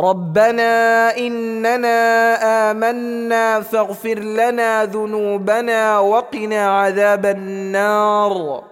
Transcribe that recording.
ربنا اننا امنا فاغفر لنا ذنوبنا وقنا عذاب النار